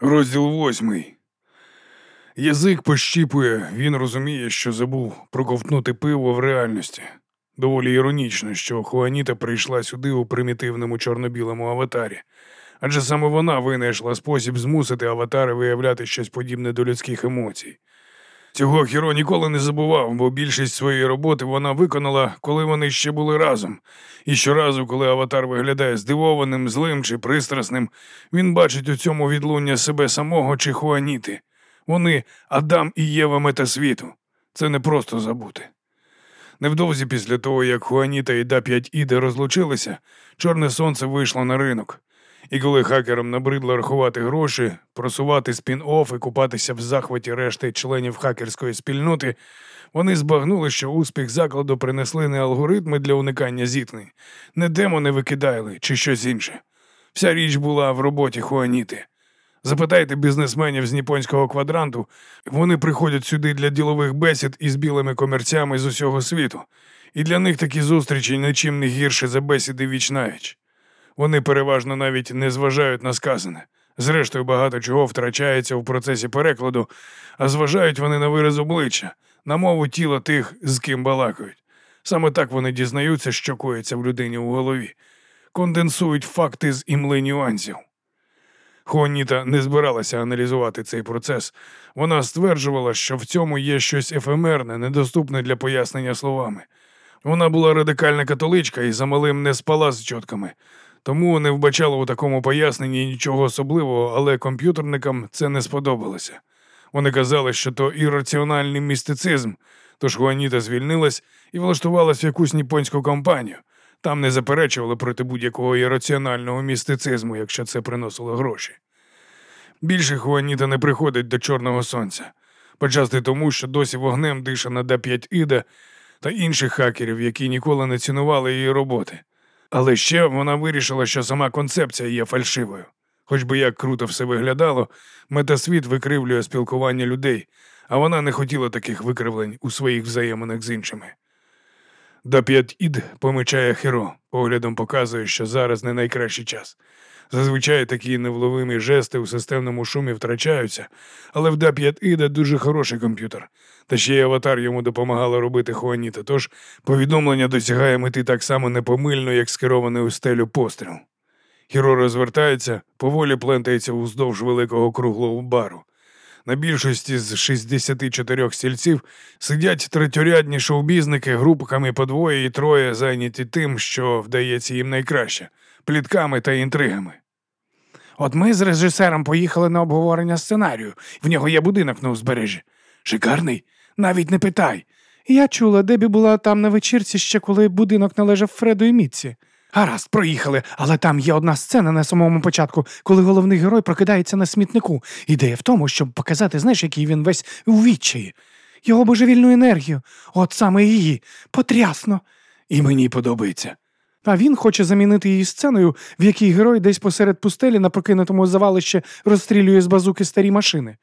Розділ восьмий. Язик пощіпує, він розуміє, що забув проковтнути пиво в реальності. Доволі іронічно, що Хуаніта прийшла сюди у примітивному чорно-білому аватарі, адже саме вона винайшла спосіб змусити аватари виявляти щось подібне до людських емоцій. Цього Хіро ніколи не забував, бо більшість своєї роботи вона виконала, коли вони ще були разом. І щоразу, коли аватар виглядає здивованим, злим чи пристрасним, він бачить у цьому відлуння себе самого чи Хуаніти. Вони Адам і Єва метасвіту. Це не просто забути. Невдовзі після того, як Хуаніта і Да-5 Іде розлучилися, Чорне Сонце вийшло на ринок. І коли хакерам набридло рахувати гроші, просувати спін-офф і купатися в захваті решти членів хакерської спільноти, вони збагнули, що успіх закладу принесли не алгоритми для уникання зіткнень, не демони викидайли чи щось інше. Вся річ була в роботі Хуаніти. Запитайте бізнесменів з ніпонського квадранту, вони приходять сюди для ділових бесід із білими комерцями з усього світу, і для них такі зустрічі нічим не гірше за бесіди віч навіч. Вони переважно навіть не зважають на сказане. Зрештою, багато чого втрачається в процесі перекладу, а зважають вони на вираз обличчя, на мову тіла тих, з ким балакають. Саме так вони дізнаються, що коїться в людині у голові, конденсують факти з імли нюансів. Хуаніта не збиралася аналізувати цей процес. Вона стверджувала, що в цьому є щось ефемерне, недоступне для пояснення словами. Вона була радикальна католичка і замалим не спала з чотками, тому не вбачала у такому поясненні нічого особливого, але комп'ютерникам це не сподобалося. Вони казали, що то ірраціональний містицизм, тож Хуаніта звільнилась і влаштувалась в якусь ніпонську компанію. Там не заперечували проти будь-якого ірраціонального містицизму, якщо це приносило гроші. Більше Хуаніта не приходить до Чорного Сонця, почасти тому, що досі вогнем дише на Д5 Іда та інших хакерів, які ніколи не цінували її роботи. Але ще вона вирішила, що сама концепція є фальшивою. Хоч би як круто все виглядало, метасвіт викривлює спілкування людей, а вона не хотіла таких викривлень у своїх взаєминах з іншими. До п'ять ід помічає Херо, поглядом показує, що зараз не найкращий час. Зазвичай такі невловимі жести у системному шумі втрачаються, але в Да-5 Іда дуже хороший комп'ютер. Та ще й аватар йому допомагала робити Хуаніта, тож повідомлення досягає мети так само непомильно, як скерований у стелю постріл. Хіро розвертається, поволі плентається уздовж великого круглого бару. На більшості з 64 стільців сидять третьорядні шоубізники групками по двоє і троє зайняті тим, що вдається їм найкраще плітками та інтригами. От ми з режисером поїхали на обговорення сценарію. В нього є будинок на узбережжі. Шикарний? Навіть не питай. Я чула, Дебі була там на вечірці ще коли будинок належав Фреду і Мітці. Гаразд, проїхали, але там є одна сцена на самому початку, коли головний герой прокидається на смітнику. Ідея в тому, щоб показати, знаєш, який він весь у відчаї. Його божевільну енергію, от саме її, потрясно. І мені подобається. А він хоче замінити її сценою, в якій герой десь посеред пустелі на прокинутому завалищі розстрілює з базуки старі машини.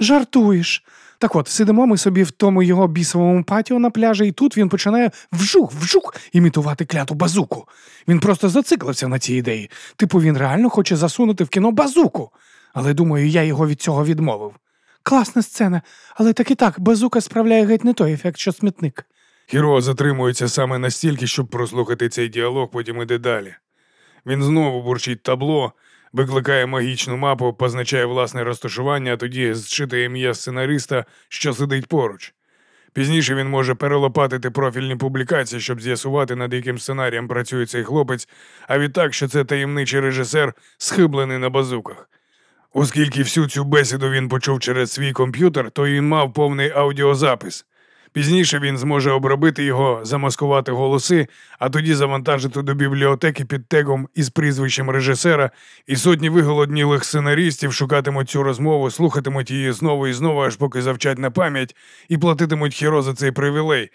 Жартуєш. Так от, сидимо ми собі в тому його бісовому патіо на пляжі, і тут він починає вжух, вжух імітувати кляту базуку. Він просто зациклився на цій ідеї. Типу, він реально хоче засунути в кіно базуку. Але думаю, я його від цього відмовив. Класна сцена, але так і так, базука справляє геть не той ефект, що смітник. Хіро затримується саме настільки, щоб прослухати цей діалог, потім іде далі. Він знову бурчить табло, викликає магічну мапу, позначає власне розташування, а тоді зчитує ім'я сценариста, що сидить поруч. Пізніше він може перелопатити профільні публікації, щоб з'ясувати, над яким сценарієм працює цей хлопець, а відтак, що це таємничий режисер, схиблений на базуках. Оскільки всю цю бесіду він почув через свій комп'ютер, то він мав повний аудіозапис. Пізніше він зможе обробити його, замаскувати голоси, а тоді завантажити до бібліотеки під тегом із прізвищем режисера, і сотні виголоднілих сценарістів шукатимуть цю розмову, слухатимуть її знову і знову, аж поки завчать на пам'ять, і платитимуть хіро за цей привілей.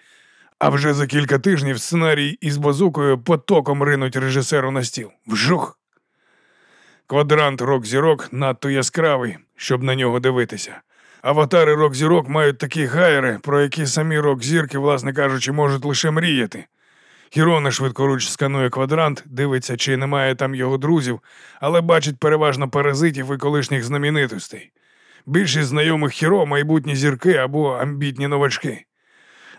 А вже за кілька тижнів сценарій із базукою потоком ринуть режисеру на стіл. Вжух! Квадрант рок-зірок надто яскравий, щоб на нього дивитися. Аватари рок-зірок мають такі гайри, про які самі рок-зірки, власне кажучи, можуть лише мріяти. Хірона швидкоруч сканує квадрант, дивиться, чи немає там його друзів, але бачить переважно паразитів і колишніх знаменитостей. Більшість знайомих хіро майбутні зірки або амбітні новачки.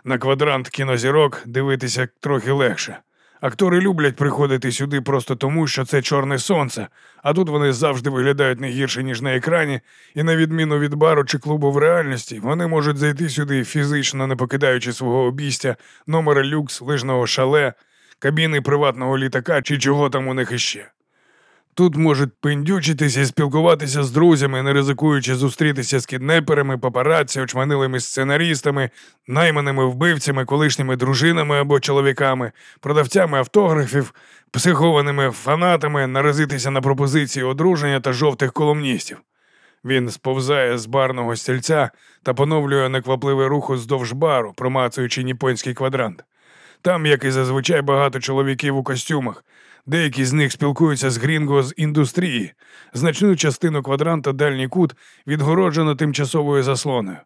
На квадрант кінозірок дивитися трохи легше. Актори люблять приходити сюди просто тому, що це чорне сонце, а тут вони завжди виглядають не гірше, ніж на екрані, і на відміну від бару чи клубу в реальності, вони можуть зайти сюди фізично, не покидаючи свого обійстя, номера люкс, лижного шале, кабіни приватного літака чи чого там у них іще. Тут можуть пиндючитися і спілкуватися з друзями, не ризикуючи зустрітися з кіднеперами, папараці, очманилими сценарістами, найманими вбивцями, колишніми дружинами або чоловіками, продавцями автографів, психованими фанатами, наразитися на пропозиції одруження та жовтих колумністів. Він сповзає з барного стільця та поновлює неквапливий рух уздовж бару, промацуючи ніпонський квадрант. Там, як і зазвичай, багато чоловіків у костюмах. Деякі з них спілкуються з Грінго з індустрії. Значну частину квадранта дальній кут відгороджено тимчасовою заслоною.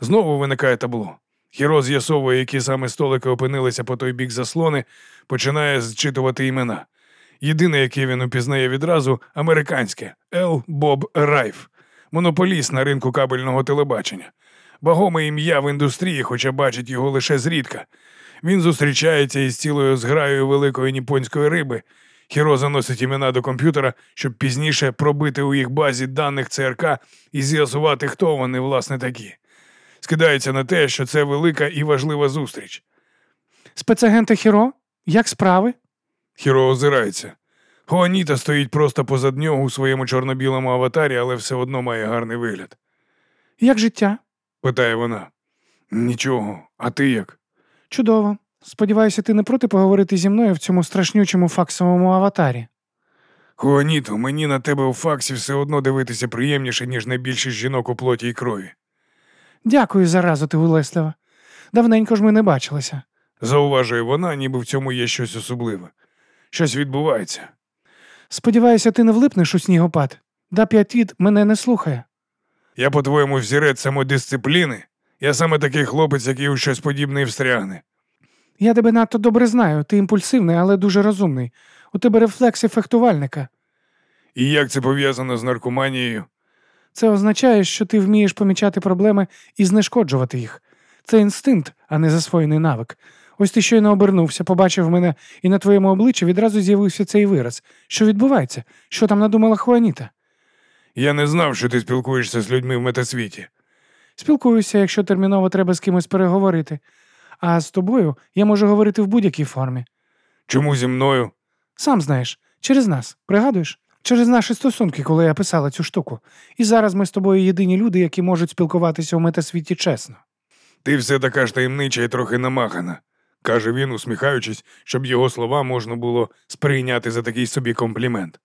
Знову виникає табло. Хіро з'ясовує, які саме столики опинилися по той бік заслони, починає зчитувати імена. Єдине, яке він упізнає відразу, американське Ел Боб Райф, монополіст на ринку кабельного телебачення. Вагоме ім'я в індустрії, хоча бачить його лише зрідка. Він зустрічається із цілою зграєю великої ніпонської риби. Хіро заносить імена до комп'ютера, щоб пізніше пробити у їх базі даних ЦРК і з'ясувати, хто вони, власне, такі. Скидається на те, що це велика і важлива зустріч. Спецагенти Хіро? Як справи? Хіро озирається. Хуаніта стоїть просто позад нього у своєму чорно-білому аватарі, але все одно має гарний вигляд. Як життя? Питає вона. Нічого, а ти як? Чудово. Сподіваюся, ти не проти поговорити зі мною в цьому страшнючому факсовому аватарі. Хуаніто, мені на тебе у факсі все одно дивитися приємніше, ніж на більшість жінок у плоті і крові. Дякую за разу, ти Гулеслава. Давненько ж ми не бачилися. Зауважує вона, ніби в цьому є щось особливе. Щось відбувається. Сподіваюся, ти не влипнеш у снігопад. Да п'ятіт мене не слухає. Я, по-твоєму, взірець самодисципліни. Я саме такий хлопець, який у щось подібне і встрягне. Я тебе надто добре знаю. Ти імпульсивний, але дуже розумний. У тебе рефлекси фехтувальника. І як це пов'язано з наркоманією? Це означає, що ти вмієш помічати проблеми і знешкоджувати їх. Це інстинкт, а не засвоєний навик. Ось ти щойно обернувся, побачив мене, і на твоєму обличчі відразу з'явився цей вираз. Що відбувається? Що там надумала Хуаніта? Я не знав, що ти спілкуєшся з людьми в метасвіті. Спілкуюся, якщо терміново треба з кимось переговорити. А з тобою я можу говорити в будь-якій формі. Чому зі мною? Сам знаєш, через нас, пригадуєш? Через наші стосунки, коли я писала цю штуку. І зараз ми з тобою єдині люди, які можуть спілкуватися у метасвіті чесно. Ти все така ж таємнича і трохи намахана, каже він, усміхаючись, щоб його слова можна було сприйняти за такий собі комплімент.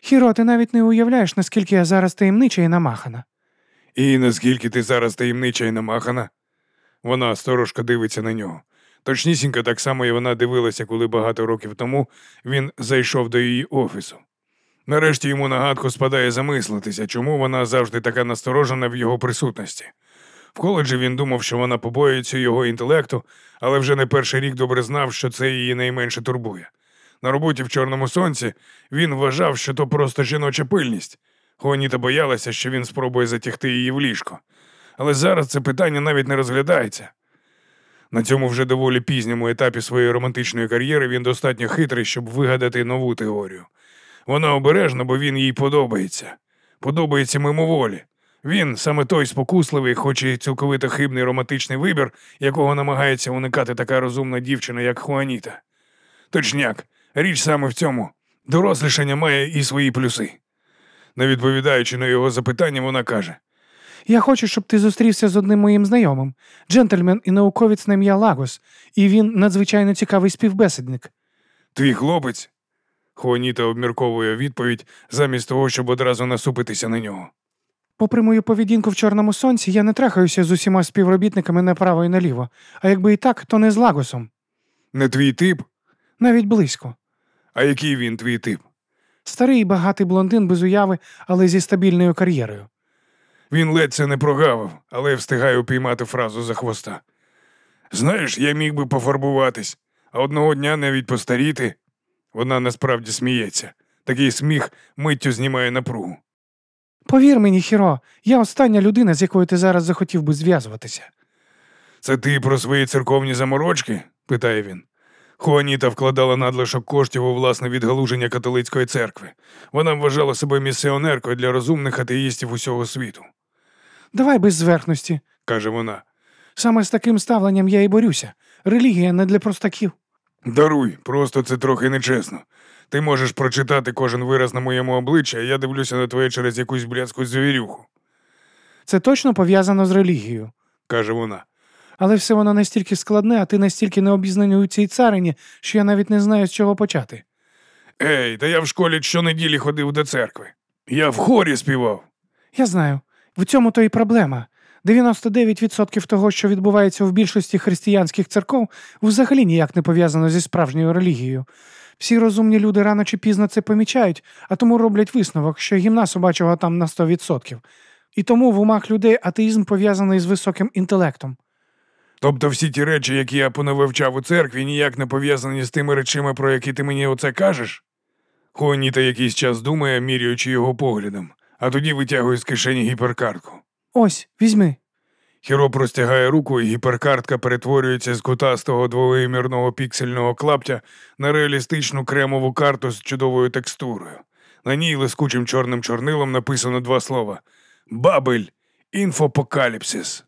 Хіро, ти навіть не уявляєш, наскільки я зараз таємнича і намахана. І наскільки ти зараз таємнича і намахана? Вона сторожко дивиться на нього. Точнісінько так само і вона дивилася, коли багато років тому він зайшов до її офісу. Нарешті йому нагадку спадає замислитися, чому вона завжди така насторожена в його присутності. В коледжі він думав, що вона побоюється його інтелекту, але вже не перший рік добре знав, що це її найменше турбує. На роботі в Чорному сонці він вважав, що то просто жіноча пильність. Хуаніта боялася, що він спробує затягти її в ліжко. Але зараз це питання навіть не розглядається. На цьому вже доволі пізньому етапі своєї романтичної кар'єри він достатньо хитрий, щоб вигадати нову теорію. Вона обережна, бо він їй подобається. Подобається мимоволі. Він саме той спокусливий, хоч і цілковито хибний романтичний вибір, якого намагається уникати така розумна дівчина, як Хуаніта. Точняк, річ саме в цьому. Дорослішання має і свої плюси. Не відповідаючи на його запитання, вона каже: Я хочу, щоб ти зустрівся з одним моїм знайомим, джентльмен і науковець на ім'я Лагос, і він надзвичайно цікавий співбесідник. Твій хлопець? Хуаніта обмірковує відповідь замість того, щоб одразу насупитися на нього. Попри мою поведінку в чорному сонці, я не трахаюся з усіма співробітниками направо і наліво, а якби і так, то не з Лагосом, Не твій тип? навіть близько. А який він твій тип? Старий багатий блондин без уяви, але зі стабільною кар'єрою. Він ледь це не прогавив, але встигає упіймати фразу за хвоста. Знаєш, я міг би пофарбуватись, а одного дня навіть постаріти. Вона насправді сміється. Такий сміх миттю знімає напругу. Повір мені, Хіро, я остання людина, з якою ти зараз захотів би зв'язуватися. Це ти про свої церковні заморочки? питає він. Хуаніта вкладала надлишок коштів у власне відгалуження католицької церкви. Вона вважала себе місіонеркою для розумних атеїстів усього світу, Давай без зверхності. каже вона. Саме з таким ставленням я і борюся. Релігія не для простаків. Даруй, просто це трохи нечесно. Ти можеш прочитати кожен вираз на моєму обличчі, а я дивлюся на твоє через якусь блядську звірюху, Це точно пов'язано з релігією. каже вона. Але все воно настільки складне, а ти настільки необізнаний у цій царині, що я навіть не знаю, з чого почати. Ей, та я в школі щонеділі ходив до церкви. Я в хорі співав. Я знаю, в цьому то і проблема. 99% того, що відбувається в більшості християнських церков, взагалі ніяк не пов'язано зі справжньою релігією. Всі розумні люди рано чи пізно це помічають, а тому роблять висновок, що гімна собачого там на 100%. І тому в умах людей атеїзм пов'язаний з високим інтелектом. Тобто всі ті речі, які я понавивчав у церкві, ніяк не пов'язані з тими речами, про які ти мені оце кажеш? Хуаніта якийсь час думає, міряючи його поглядом, а тоді витягує з кишені гіперкартку. Ось, візьми. Хіро простягає руку, і гіперкартка перетворюється з кутастого двовимірного піксельного клаптя на реалістичну кремову карту з чудовою текстурою. На ній лискучим чорним чорнилом написано два слова: Бабель інфопокаліпсис.